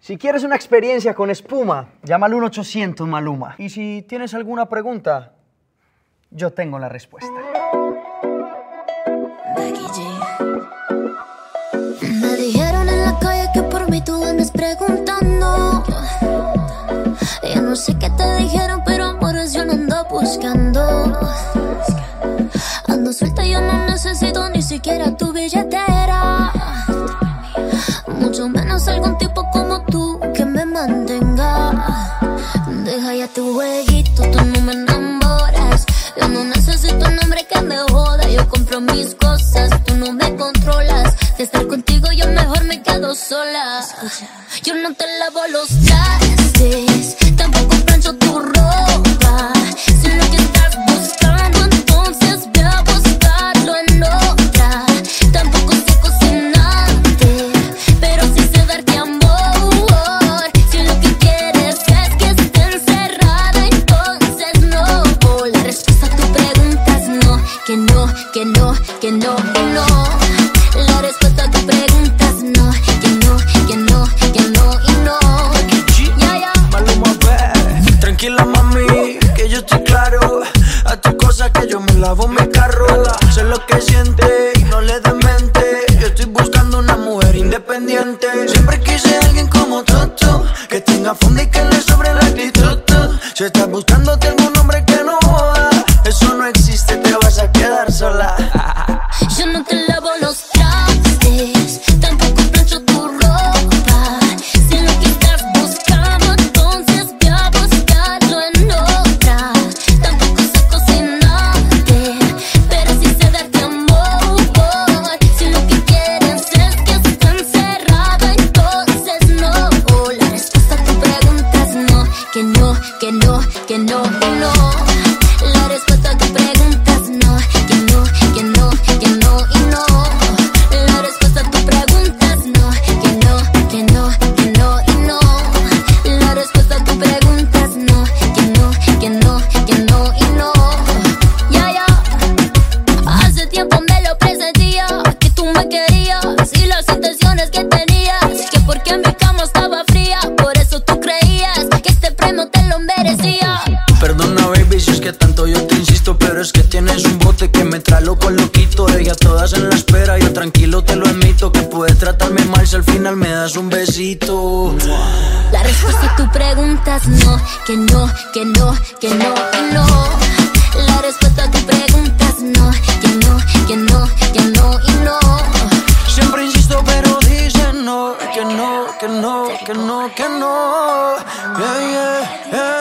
Si quieres una experiencia con espuma, llama al 1-800 Maluma. Y si tienes alguna pregunta, yo tengo la respuesta. Me dijeron en la calle que por mí tú andas preguntando. Ya no sé qué te dijeron, pero amores yo no ando buscando. Ando suelta, yo no necesito ni siquiera tu billetera. Mucho menos algún tipo compro mis cosas, tú no me controlas. De estar contigo, yo mejor me quedo sola. Yo no te lavo los trastes, tampoco que no, que no, que no. La respuesta a tu pregunta no, que no, que no, que no y no. Tranquila, mami, que yo estoy claro. A tu cosa que yo me lavo mi carro. Sé lo que siente no le demente. Yo estoy buscando una mujer independiente. Siempre quise alguien como Toto, que tenga fondo y que le sobre la actitud. Si estás buscando, que no, que no, que no, que. La respuesta a tu pregunta es no, que no, que no, que no y no. La respuesta a tu pregunta es no, que no, que no, que no y no. La respuesta a tu pregunta es no, que no, que no, que no y no. Ya, ya. Hace tiempo me lo presentía, que tú me querías y las intenciones loco loquito. Ella todas en la espera, yo tranquilo te lo admito. Que puedes tratarme mal si al final me das un besito. La respuesta a tu pregunta es no, que no, que no, que no y no. La respuesta a tu pregunta es no, que no, que no, que no y no. Siempre insisto, pero dicen no, que no, que no, que no, que no. Yeah, yeah,